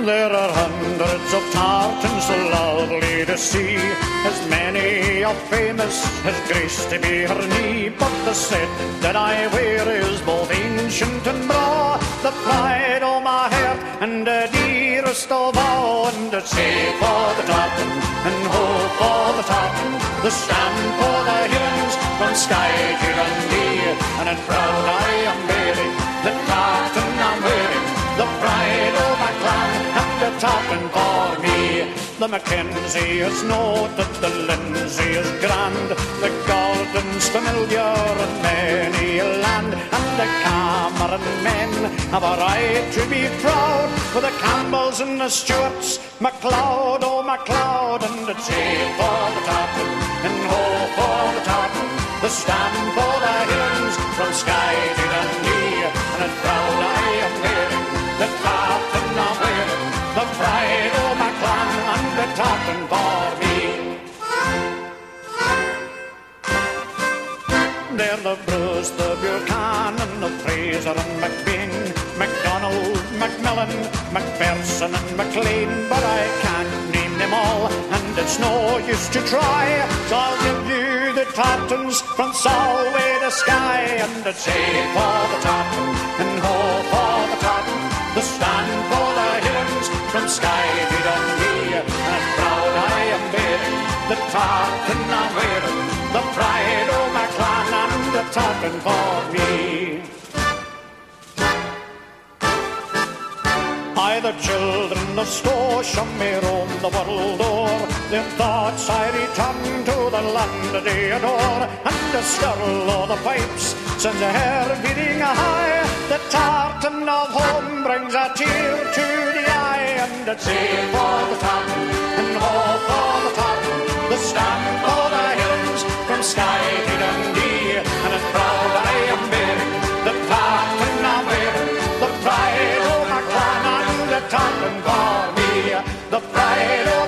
There are hundreds of tartans so lovely to see, as many are famous as Grace to be her knee. But the set that I wear is both ancient and braw, the pride of my heart and the dearest of all. And it's say for the tartan and hope for the tartan, the stand for the Highlands from Skye to Dundee, and in proud I am bearing the tartan I'm wearing, the pride of my clan the for me. The Mackenzie is noted, the Lindsay is grand, the Gordon's familiar in many a land, and the Cameron men have a right to be proud with the Campbells and the Stewarts, MacLeod, oh MacLeod, and it's aim for the tartan and ho for the tartan, the stand for the Highlands from Skye to Dundee, and it's proud I am wearing the tartan for me. They're the Bruce, the Buchanan, the Fraser and McBean, McDonald, Macmillan, McPherson and McLean, but I can't name them all, and it's no use to try. So I'll give you the tartans from Solway to Skye, and it's A for the tartan, and ho for the tartan, the stand for the Highlands from Skye to Dundee, tartan I'm wearing, the pride of my clan and the tartan for me. I, the children of Scotia, may roam the world o'er. Their thoughts I return to the land they adore. And the skirl of the pipes sends a hair beating high. The tartan of home brings a tear to the eye. And A for the tartan and all top and call me the pride